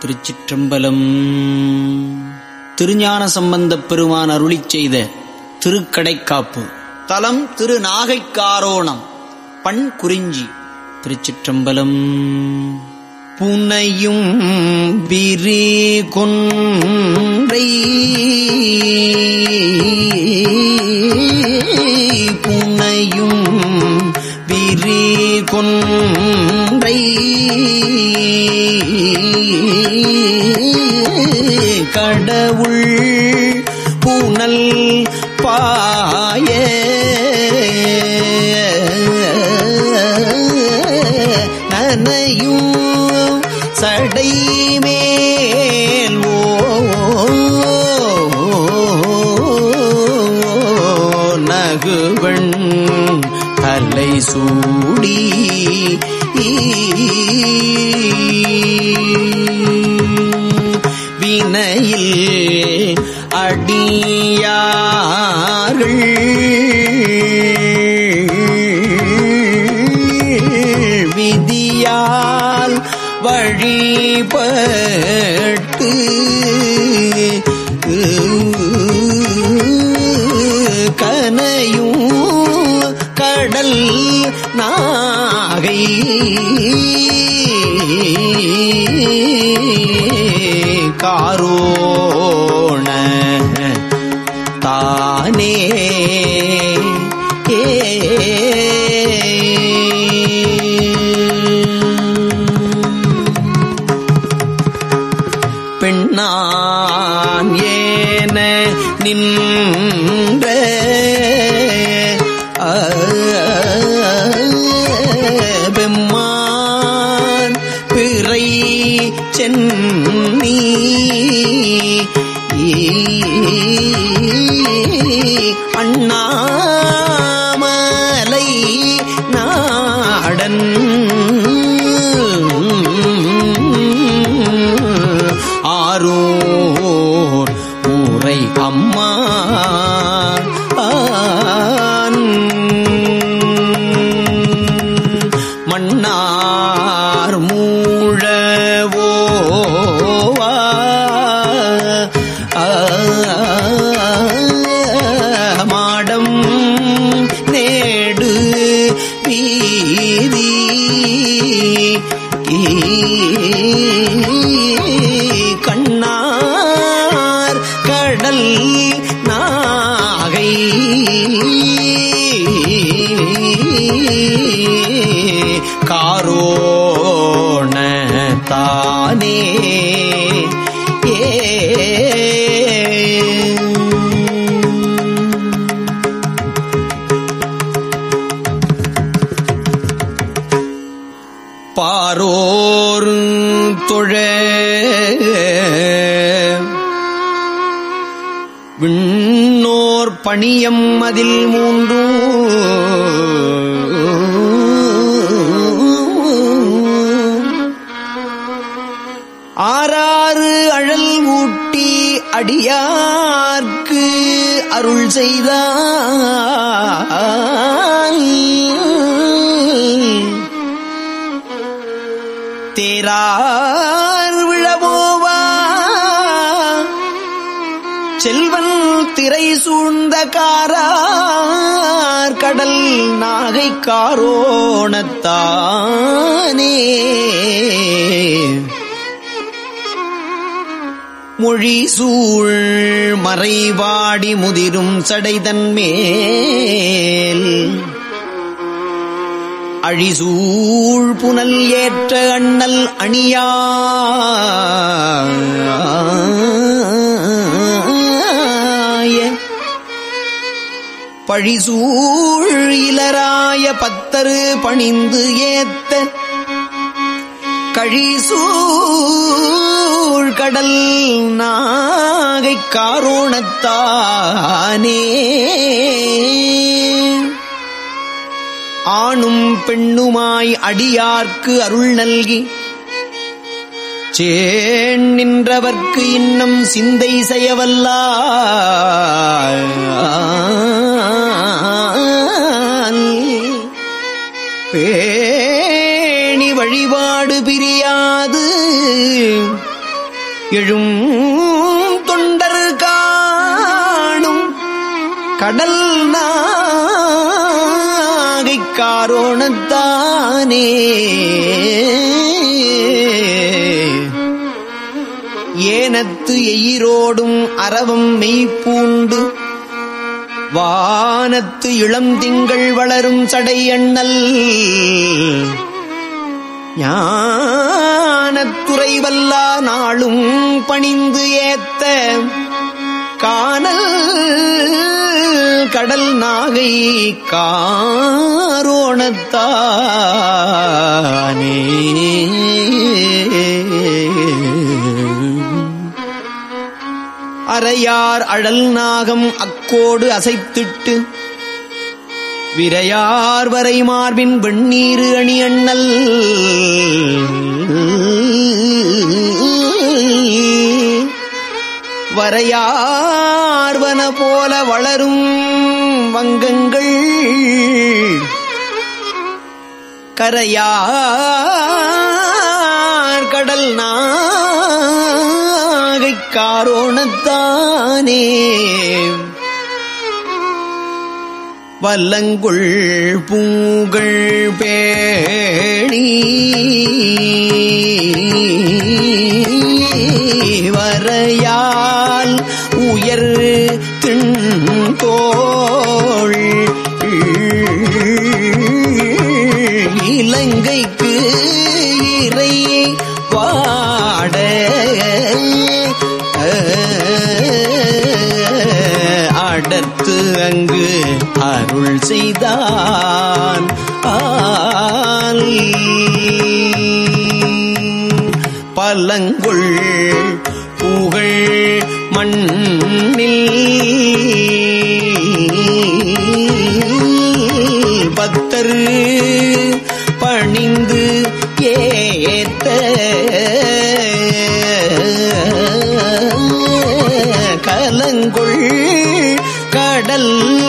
திருச்சிற்றம்பலம். திருஞான சம்பந்தப் பெருமான் அருளி செய்த திருக்கடைக்காப்பு. தலம் திரு நாகைக்காரோணம். பண் குறிஞ்சி. திருச்சிற்றம்பலம். புனையும் பிரி கொன்றை. புனையும் பிரி கொன்றை. கடவுள் புனல் பாய. நனையும் சடை மேல் நகுவன் தலை சூடி வழிபட்டு கனையும் கடல் நாகை. காரோண தானே நின்ற. பெம்மான் பிறை சென்னி. அண்ணாமலை நாடன். ஆரோ அம்மா. பாரோர் தொழ விண்ணோர் பணியம் அதில் மூன்றும் அடியார்க்கு அருள் செய்தாய் தேரார் விழவோவா செல்வன் திரை சூழ்ந்த காரார் கடல் நாகை காரோணத்தானே. மொழி சூழ் மறைவாடி முதிரும் சடைதன்மேல் அழிசூழ் புனல் ஏற்ற அண்ணல் அணியா. பழிசூழ் இலராய பத்தரு பணிந்து ஏத்த. கழிசூழ் கடல் நாகை காரோணத்தானே. ஆணும் பெண்ணுமாய் அடியார்க்கு அருள் நல்கி சேன் நின்றவர்க்கு இன்னும் சிந்தை செய்யவல்லா பேணி வழிபாடு பிரியாது. எழும் தொண்டர் காணும் கடல் நாகைக் காரோணத்தானே. ஏனத்து எயிரோடும் அறவம் மெய்ப்பூண்டு வானத்து இளம் திங்கள் வளரும் சடை எண்ணல் ஞானத்துறை வல்லா நாளும் பணிந்து ஏத்த காணல் கடல் நாகை காரோணத்தானே. அறையார் அழல் நாகம் அக்கோடு அசைத்திட்டு விரையார் வரை மார்பின் வெண்ணீர் அணி அண்ணல். வரையார்வன போல வளரும் வங்கங்கள். கரையார் கடல் நாகைக் காரோணத்தானே. வல்லங்குள் பூங்கள் பேணி. வரையா அருள் செய்தான். பலங்குள் புகழ் மண்ணில். பத்தர் பணிந்து ஏத்த. கலங்குள் கடல்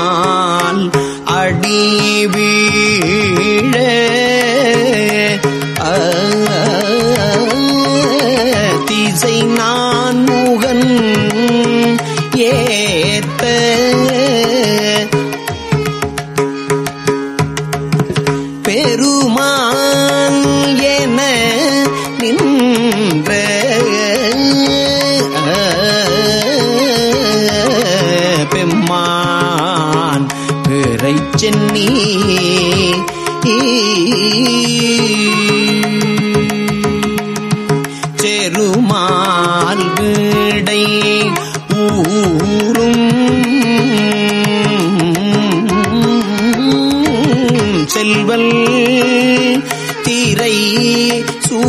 திருமால் அடி வீழ. திசை நான் முகன் ஏத்த. பெருமான் என நின்ற பிறை செருமால் வீடை ஊரும் செல்வல் திரை சூ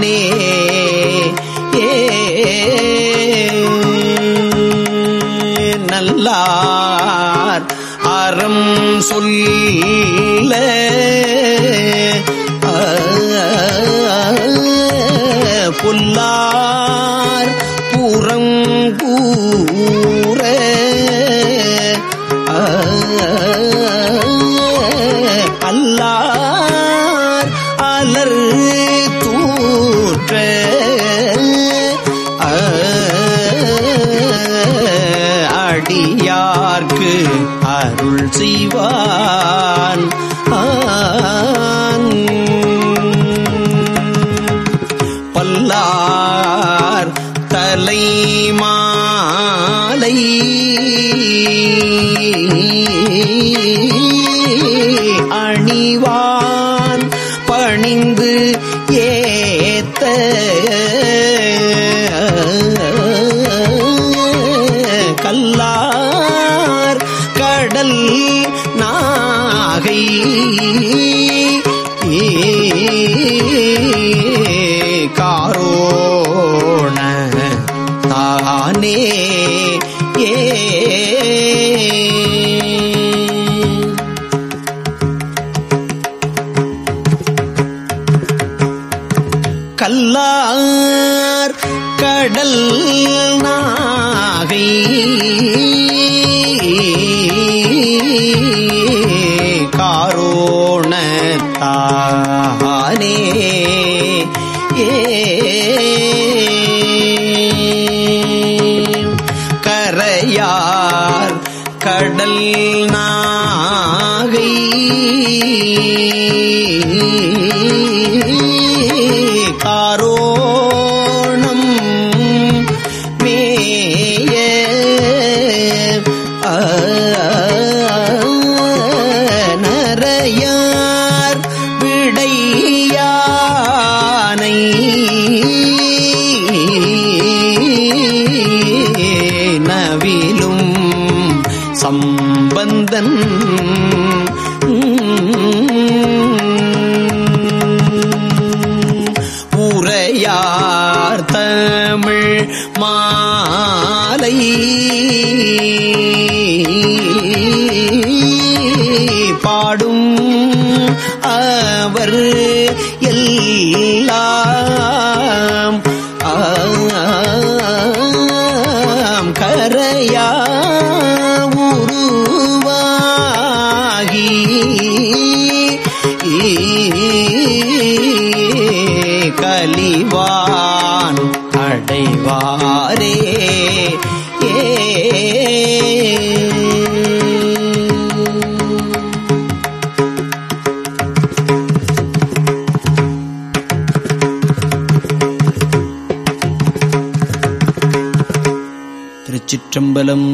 நானே நல்லார் அறம் சொல்ல நாகை. நாகை காரோண தானே. ஏ கல்லார் கடல் நாகை. நாகை. பாடும் அவர் எல்லாம். கரையா உருவாகி. கலிவான் அடைவாரே. ஏ திருச்சிற்றம்பலம்